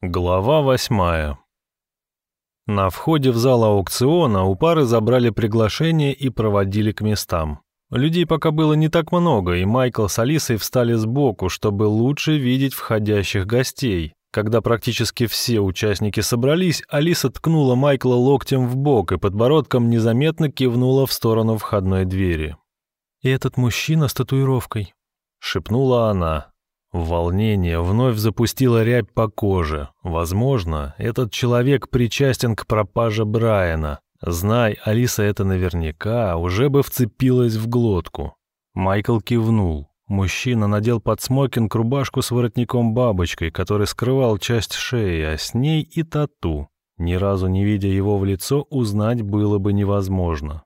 Глава восьмая. На входе в зал аукциона у пары забрали приглашение и проводили к местам. Людей пока было не так много, и Майкл с Алисой встали сбоку, чтобы лучше видеть входящих гостей. Когда практически все участники собрались, Алиса ткнула Майкла локтем в бок и подбородком незаметно кивнула в сторону входной двери. «И этот мужчина с татуировкой», — шепнула она. Волнение вновь запустило рябь по коже. Возможно, этот человек причастен к пропаже Брайана. Знай, Алиса это наверняка, уже бы вцепилась в глотку. Майкл кивнул. Мужчина надел под смокинг рубашку с воротником-бабочкой, который скрывал часть шеи, а с ней и тату. Ни разу не видя его в лицо, узнать было бы невозможно.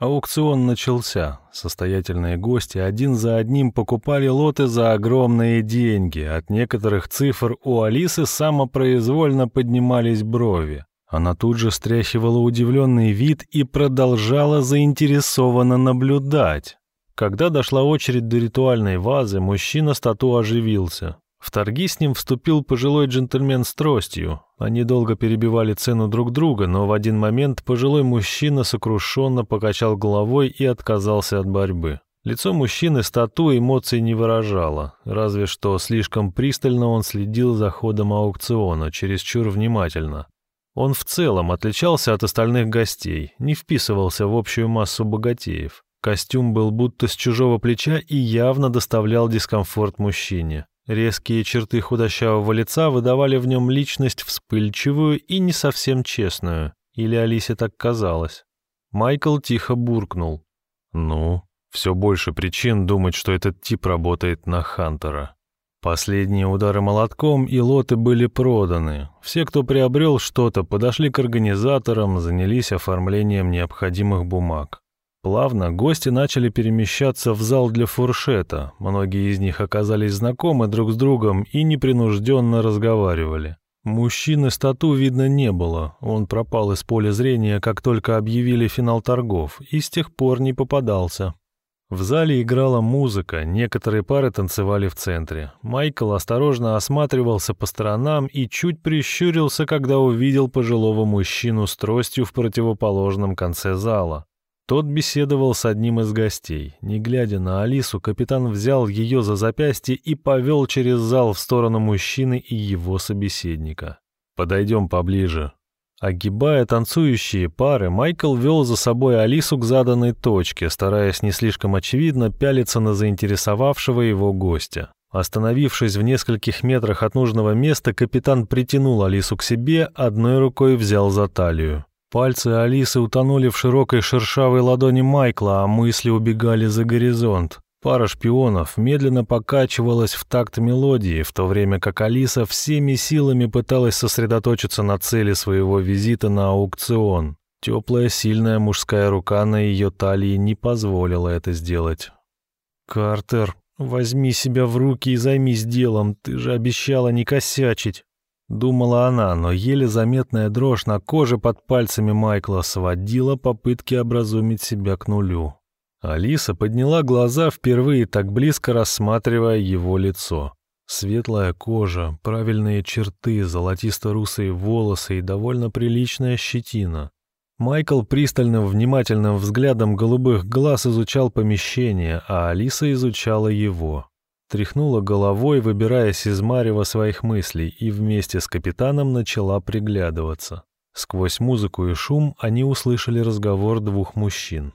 Аукцион начался. Состоятельные гости один за одним покупали лоты за огромные деньги. От некоторых цифр у Алисы самопроизвольно поднимались брови. Она тут же стряхивала удивленный вид и продолжала заинтересованно наблюдать. Когда дошла очередь до ритуальной вазы, мужчина с тату оживился. В торги с ним вступил пожилой джентльмен с тростью. Они долго перебивали цену друг друга, но в один момент пожилой мужчина сокрушенно покачал головой и отказался от борьбы. Лицо мужчины с тату эмоций не выражало, разве что слишком пристально он следил за ходом аукциона, чересчур внимательно. Он в целом отличался от остальных гостей, не вписывался в общую массу богатеев. Костюм был будто с чужого плеча и явно доставлял дискомфорт мужчине. Резкие черты худощавого лица выдавали в нем личность вспыльчивую и не совсем честную. Или Алисе так казалось. Майкл тихо буркнул. «Ну, все больше причин думать, что этот тип работает на Хантера». Последние удары молотком и лоты были проданы. Все, кто приобрел что-то, подошли к организаторам, занялись оформлением необходимых бумаг. Плавно гости начали перемещаться в зал для фуршета. Многие из них оказались знакомы друг с другом и непринужденно разговаривали. Мужчины с тату видно не было. Он пропал из поля зрения, как только объявили финал торгов, и с тех пор не попадался. В зале играла музыка, некоторые пары танцевали в центре. Майкл осторожно осматривался по сторонам и чуть прищурился, когда увидел пожилого мужчину с тростью в противоположном конце зала. Тот беседовал с одним из гостей. Не глядя на Алису, капитан взял ее за запястье и повел через зал в сторону мужчины и его собеседника. «Подойдем поближе». Огибая танцующие пары, Майкл вел за собой Алису к заданной точке, стараясь не слишком очевидно пялиться на заинтересовавшего его гостя. Остановившись в нескольких метрах от нужного места, капитан притянул Алису к себе, одной рукой взял за талию. Пальцы Алисы утонули в широкой шершавой ладони Майкла, а мысли убегали за горизонт. Пара шпионов медленно покачивалась в такт мелодии, в то время как Алиса всеми силами пыталась сосредоточиться на цели своего визита на аукцион. Теплая, сильная мужская рука на ее талии не позволила это сделать. «Картер, возьми себя в руки и займись делом, ты же обещала не косячить». Думала она, но еле заметная дрожь на коже под пальцами Майкла сводила попытки образумить себя к нулю. Алиса подняла глаза, впервые так близко рассматривая его лицо. Светлая кожа, правильные черты, золотисто-русые волосы и довольно приличная щетина. Майкл пристальным внимательным взглядом голубых глаз изучал помещение, а Алиса изучала его. Тряхнула головой, выбираясь из марева своих мыслей, и вместе с капитаном начала приглядываться. Сквозь музыку и шум они услышали разговор двух мужчин.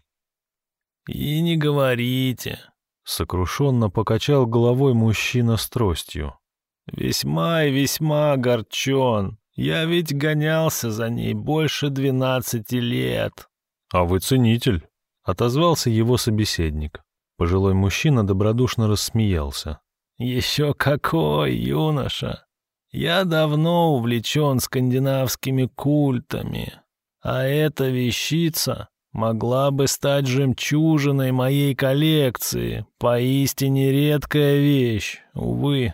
«И не говорите», — сокрушенно покачал головой мужчина с тростью. «Весьма и весьма огорчен. Я ведь гонялся за ней больше двенадцати лет». «А вы ценитель», — отозвался его собеседник. Пожилой мужчина добродушно рассмеялся. «Еще какой, юноша! Я давно увлечен скандинавскими культами, а эта вещица могла бы стать жемчужиной моей коллекции. Поистине редкая вещь, увы.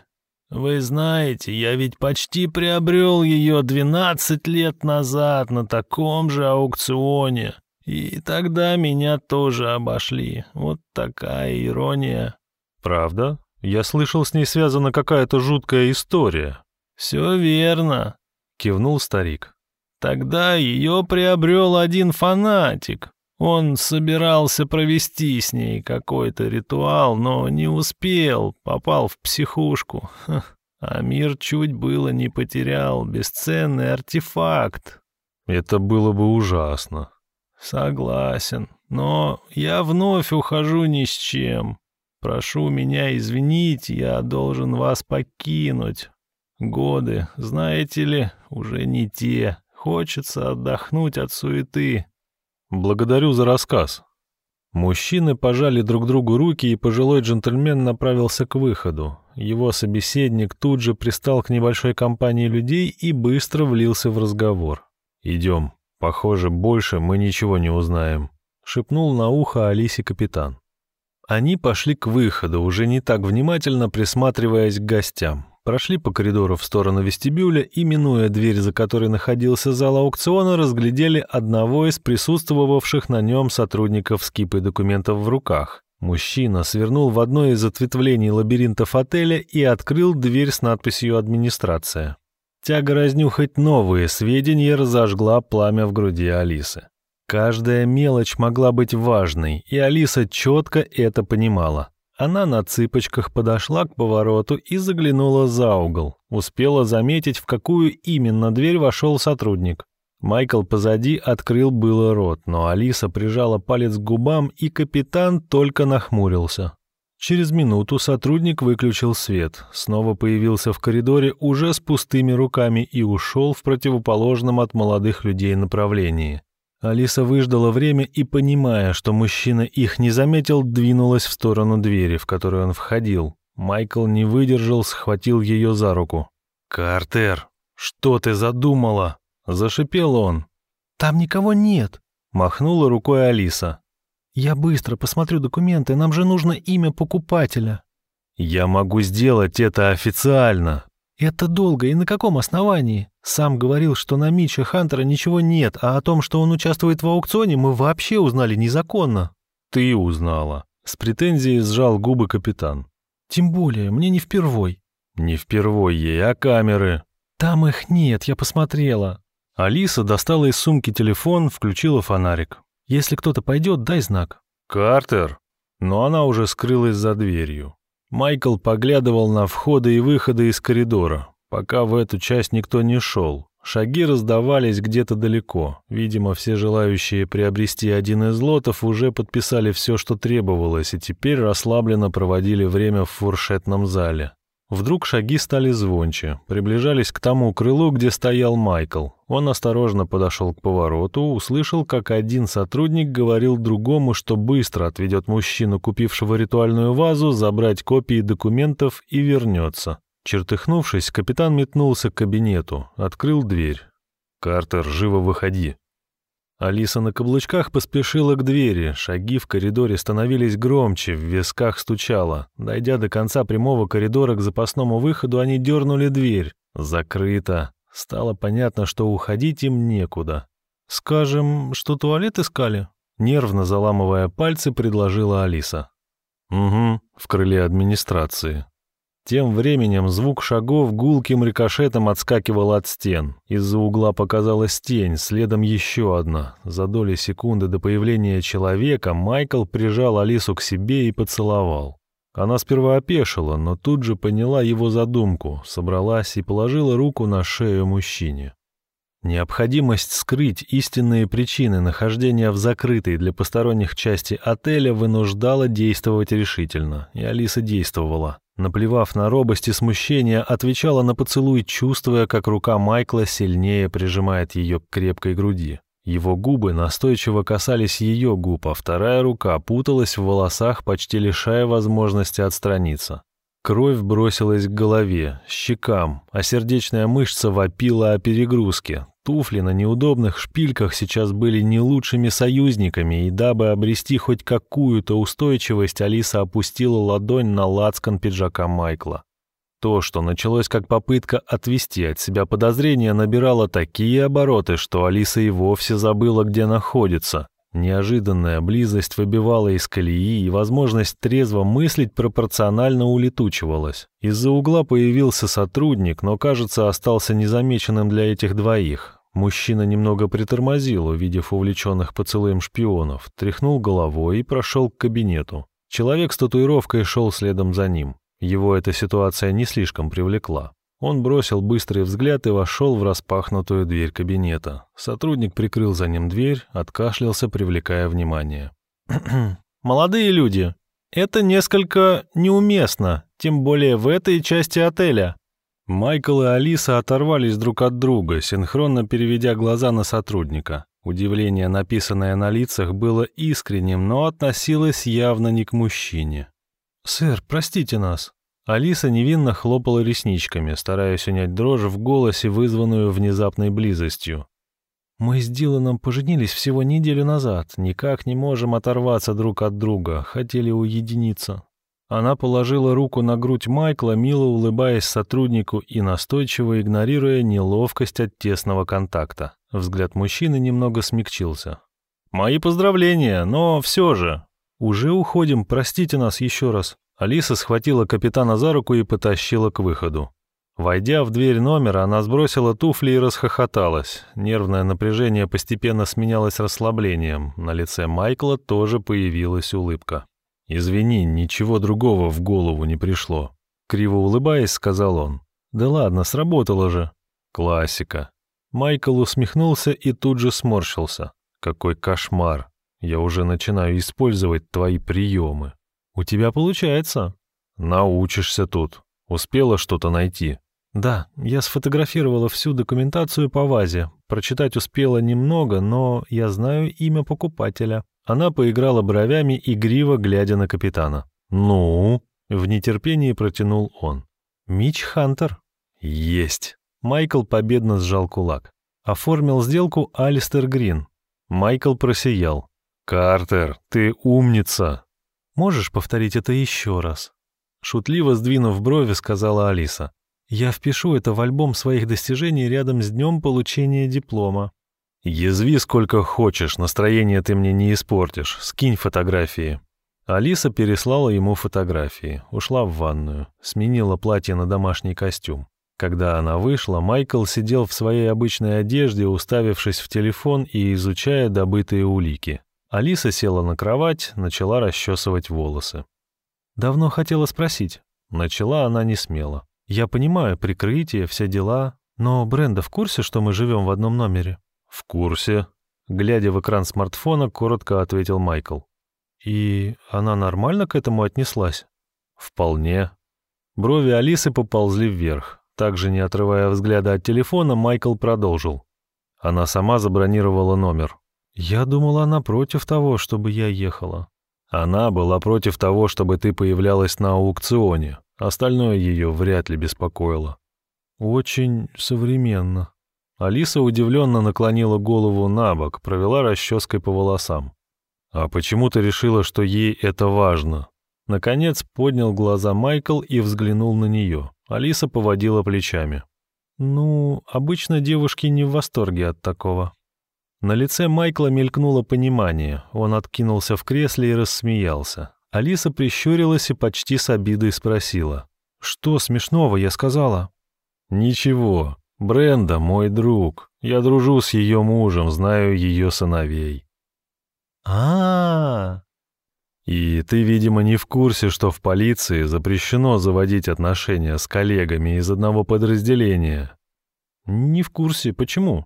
Вы знаете, я ведь почти приобрел ее двенадцать лет назад на таком же аукционе. И тогда меня тоже обошли. Вот такая ирония. Правда? Я слышал, с ней связана какая-то жуткая история. «Все верно», — кивнул старик. «Тогда ее приобрел один фанатик. Он собирался провести с ней какой-то ритуал, но не успел, попал в психушку. А мир чуть было не потерял бесценный артефакт. Это было бы ужасно. Согласен, но я вновь ухожу ни с чем. Прошу меня извинить, я должен вас покинуть. Годы, знаете ли, уже не те. Хочется отдохнуть от суеты. Благодарю за рассказ. Мужчины пожали друг другу руки, и пожилой джентльмен направился к выходу. Его собеседник тут же пристал к небольшой компании людей и быстро влился в разговор. «Идем. Похоже, больше мы ничего не узнаем», — шепнул на ухо Алисе капитан. Они пошли к выходу, уже не так внимательно присматриваясь к гостям. Прошли по коридору в сторону вестибюля и, минуя дверь, за которой находился зал аукциона, разглядели одного из присутствовавших на нем сотрудников с кипой документов в руках. Мужчина свернул в одно из ответвлений лабиринтов отеля и открыл дверь с надписью «Администрация». Тяга разнюхать новые сведения разожгла пламя в груди Алисы. Каждая мелочь могла быть важной, и Алиса четко это понимала. Она на цыпочках подошла к повороту и заглянула за угол. Успела заметить, в какую именно дверь вошел сотрудник. Майкл позади открыл было рот, но Алиса прижала палец к губам, и капитан только нахмурился. Через минуту сотрудник выключил свет, снова появился в коридоре уже с пустыми руками и ушел в противоположном от молодых людей направлении. Алиса выждала время и, понимая, что мужчина их не заметил, двинулась в сторону двери, в которую он входил. Майкл не выдержал, схватил ее за руку. «Картер, что ты задумала?» — зашипел он. «Там никого нет», — махнула рукой Алиса. «Я быстро посмотрю документы, нам же нужно имя покупателя». «Я могу сделать это официально». «Это долго и на каком основании? Сам говорил, что на Митча Хантера ничего нет, а о том, что он участвует в аукционе, мы вообще узнали незаконно». «Ты узнала». С претензией сжал губы капитан. «Тем более, мне не впервой». «Не впервой ей, а камеры». «Там их нет, я посмотрела». Алиса достала из сумки телефон, включила фонарик. «Если кто-то пойдет, дай знак». «Картер?» Но она уже скрылась за дверью. Майкл поглядывал на входы и выходы из коридора, пока в эту часть никто не шел. Шаги раздавались где-то далеко. Видимо, все желающие приобрести один из лотов уже подписали все, что требовалось, и теперь расслабленно проводили время в фуршетном зале. Вдруг шаги стали звонче, приближались к тому крылу, где стоял Майкл. Он осторожно подошел к повороту, услышал, как один сотрудник говорил другому, что быстро отведет мужчину, купившего ритуальную вазу, забрать копии документов и вернется. Чертыхнувшись, капитан метнулся к кабинету, открыл дверь. «Картер, живо выходи!» Алиса на каблучках поспешила к двери, шаги в коридоре становились громче, в висках стучало. Дойдя до конца прямого коридора к запасному выходу, они дернули дверь. Закрыто. Стало понятно, что уходить им некуда. «Скажем, что туалет искали?» Нервно заламывая пальцы, предложила Алиса. «Угу, в крыле администрации», тем временем звук шагов гулким рикошетом отскакивал от стен. Из-за угла показалась тень, следом еще одна. За доли секунды до появления человека Майкл прижал Алису к себе и поцеловал. Она сперва опешила, но тут же поняла его задумку, собралась и положила руку на шею мужчине. Необходимость скрыть истинные причины нахождения в закрытой для посторонних части отеля вынуждала действовать решительно, и Алиса действовала. Наплевав на робость и смущение, отвечала на поцелуй, чувствуя, как рука Майкла сильнее прижимает ее к крепкой груди. Его губы настойчиво касались ее губ, а вторая рука путалась в волосах, почти лишая возможности отстраниться. Кровь бросилась к голове, щекам, а сердечная мышца вопила о перегрузке. Туфли на неудобных шпильках сейчас были не лучшими союзниками, и дабы обрести хоть какую-то устойчивость, Алиса опустила ладонь на лацкан пиджака Майкла. То, что началось как попытка отвести от себя подозрения, набирало такие обороты, что Алиса и вовсе забыла, где находится. Неожиданная близость выбивала из колеи, и возможность трезво мыслить пропорционально улетучивалась. Из-за угла появился сотрудник, но, кажется, остался незамеченным для этих двоих. Мужчина немного притормозил, увидев увлеченных поцелуем шпионов, тряхнул головой и прошел к кабинету. Человек с татуировкой шел следом за ним. Его эта ситуация не слишком привлекла. Он бросил быстрый взгляд и вошел в распахнутую дверь кабинета. Сотрудник прикрыл за ним дверь, откашлялся, привлекая внимание. «Молодые люди, это несколько неуместно, тем более в этой части отеля». Майкл и Алиса оторвались друг от друга, синхронно переведя глаза на сотрудника. Удивление, написанное на лицах, было искренним, но относилось явно не к мужчине. «Сэр, простите нас». Алиса невинно хлопала ресничками, стараясь унять дрожь в голосе, вызванную внезапной близостью. «Мы с Диланом поженились всего неделю назад, никак не можем оторваться друг от друга, хотели уединиться». Она положила руку на грудь Майкла, мило улыбаясь сотруднику и настойчиво игнорируя неловкость от тесного контакта. Взгляд мужчины немного смягчился. «Мои поздравления, но все же...» «Уже уходим, простите нас еще раз». Алиса схватила капитана за руку и потащила к выходу. Войдя в дверь номера, она сбросила туфли и расхохоталась. Нервное напряжение постепенно сменялось расслаблением. На лице Майкла тоже появилась улыбка. «Извини, ничего другого в голову не пришло». Криво улыбаясь, сказал он. «Да ладно, сработало же». «Классика». Майкл усмехнулся и тут же сморщился. «Какой кошмар! Я уже начинаю использовать твои приемы». «У тебя получается». «Научишься тут. Успела что-то найти». «Да, я сфотографировала всю документацию по вазе. Прочитать успела немного, но я знаю имя покупателя». Она поиграла бровями, игриво глядя на капитана. «Ну?» — в нетерпении протянул он. «Мич Хантер». «Есть!» Майкл победно сжал кулак. Оформил сделку Алистер Грин. Майкл просиял. «Картер, ты умница!» «Можешь повторить это еще раз?» Шутливо сдвинув брови, сказала Алиса. «Я впишу это в альбом своих достижений рядом с днем получения диплома». «Язви сколько хочешь, настроение ты мне не испортишь. Скинь фотографии». Алиса переслала ему фотографии, ушла в ванную, сменила платье на домашний костюм. Когда она вышла, Майкл сидел в своей обычной одежде, уставившись в телефон и изучая добытые улики. Алиса села на кровать, начала расчесывать волосы. «Давно хотела спросить». Начала она не смело. «Я понимаю, прикрытие, все дела, но Бренда в курсе, что мы живем в одном номере?» «В курсе», — глядя в экран смартфона, коротко ответил Майкл. «И она нормально к этому отнеслась?» «Вполне». Брови Алисы поползли вверх. Также не отрывая взгляда от телефона, Майкл продолжил. Она сама забронировала номер. «Я думала, она против того, чтобы я ехала». Она была против того, чтобы ты появлялась на аукционе. Остальное ее вряд ли беспокоило. «Очень современно», Алиса удивленно наклонила голову на бок, провела расческой по волосам. «А почему ты решила, что ей это важно?» Наконец поднял глаза Майкл и взглянул на нее. Алиса поводила плечами. «Ну, обычно девушки не в восторге от такого». На лице Майкла мелькнуло понимание. Он откинулся в кресле и рассмеялся. Алиса прищурилась и почти с обидой спросила. «Что смешного я сказала?» «Ничего. Бренда мой друг. Я дружу с ее мужем, знаю ее сыновей. А, -а, а И ты, видимо, не в курсе, что в полиции запрещено заводить отношения с коллегами из одного подразделения. Не в курсе. Почему?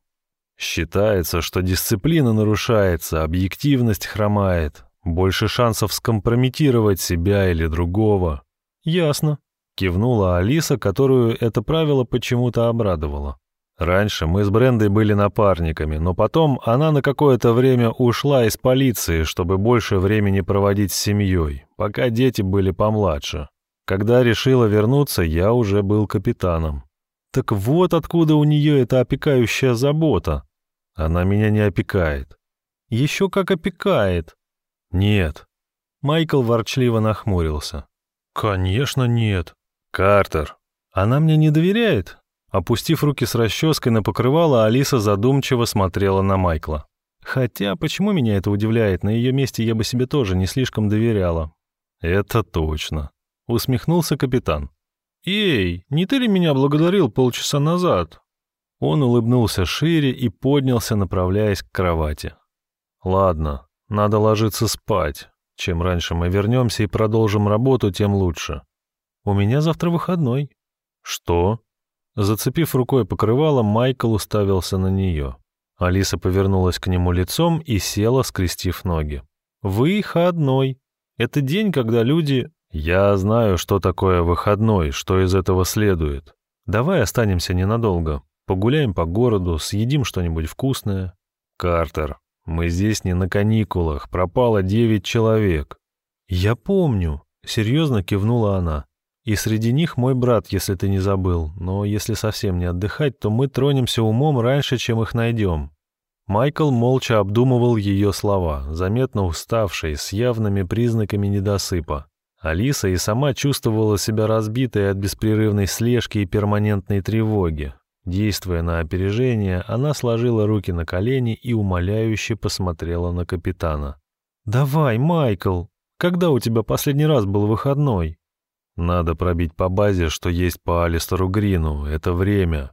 Считается, что дисциплина нарушается, объективность хромает, больше шансов скомпрометировать себя или другого. Ясно. Кивнула Алиса, которую это правило почему-то обрадовало. Раньше мы с Брендой были напарниками, но потом она на какое-то время ушла из полиции, чтобы больше времени проводить с семьей, пока дети были помладше. Когда решила вернуться, я уже был капитаном. Так вот откуда у нее эта опекающая забота. Она меня не опекает. Еще как опекает. Нет. Майкл ворчливо нахмурился. Конечно, нет. «Картер, она мне не доверяет?» Опустив руки с расческой на покрывало, Алиса задумчиво смотрела на Майкла. Хотя, почему меня это удивляет? На ее месте я бы себе тоже не слишком доверяла. Это точно. Усмехнулся капитан. «Эй, не ты ли меня благодарил полчаса назад?» Он улыбнулся шире и поднялся, направляясь к кровати. «Ладно, надо ложиться спать. Чем раньше мы вернемся и продолжим работу, тем лучше. У меня завтра выходной». «Что?» Зацепив рукой покрывало, Майкл уставился на нее. Алиса повернулась к нему лицом и села, скрестив ноги. «Выходной. Это день, когда люди...» «Я знаю, что такое выходной, что из этого следует. Давай останемся ненадолго. Погуляем по городу, съедим что-нибудь вкусное». «Картер, мы здесь не на каникулах, пропало девять человек». «Я помню», — серьезно кивнула она. «И среди них мой брат, если ты не забыл. Но если совсем не отдыхать, то мы тронемся умом раньше, чем их найдем». Майкл молча обдумывал ее слова, заметно уставший, с явными признаками недосыпа. Алиса и сама чувствовала себя разбитой от беспрерывной слежки и перманентной тревоги. Действуя на опережение, она сложила руки на колени и умоляюще посмотрела на капитана. «Давай, Майкл! Когда у тебя последний раз был выходной?» «Надо пробить по базе, что есть по Алистеру Грину. Это время».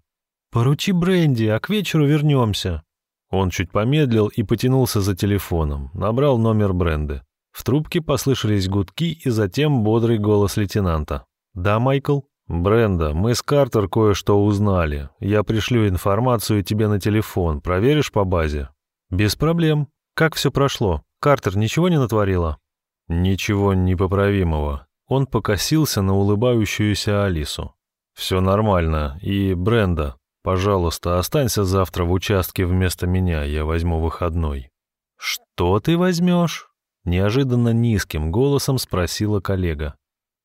«Поручи Бренди, а к вечеру вернемся». Он чуть помедлил и потянулся за телефоном, набрал номер Бренды. В трубке послышались гудки и затем бодрый голос лейтенанта. «Да, Майкл?» «Бренда, мы с Картер кое-что узнали. Я пришлю информацию тебе на телефон. Проверишь по базе?» «Без проблем. Как все прошло? Картер ничего не натворила?» «Ничего непоправимого». Он покосился на улыбающуюся Алису. «Все нормально. И, Бренда, пожалуйста, останься завтра в участке вместо меня. Я возьму выходной». «Что ты возьмешь?» Неожиданно низким голосом спросила коллега.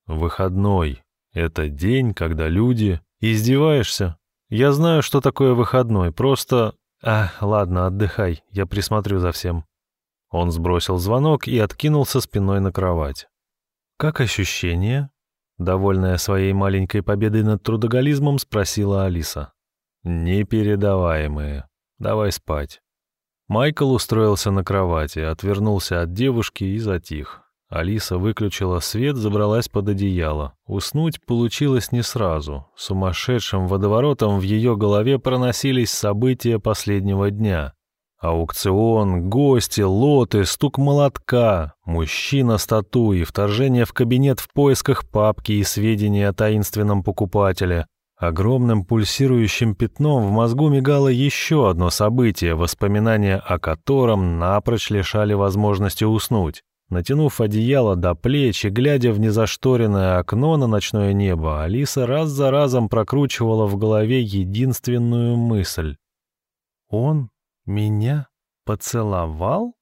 «Выходной», это день, когда люди... Издеваешься? Я знаю, что такое выходной, просто... А, ладно, отдыхай, я присмотрю за всем. Он сбросил звонок и откинулся спиной на кровать. «Как ощущения?» Довольная своей маленькой победой над трудоголизмом, спросила Алиса. «Непередаваемые. Давай спать». Майкл устроился на кровати, отвернулся от девушки и затих. Алиса выключила свет, забралась под одеяло. Уснуть получилось не сразу. Сумасшедшим водоворотом в ее голове проносились события последнего дня. Аукцион, гости, лоты, стук молотка, мужчина статуи, вторжение в кабинет в поисках папки и сведения о таинственном покупателе. Огромным пульсирующим пятном в мозгу мигало еще одно событие, воспоминания о котором напрочь лишали возможности уснуть. Натянув одеяло до плеч и глядя в незашторенное окно на ночное небо, Алиса раз за разом прокручивала в голове единственную мысль. «Он меня поцеловал?»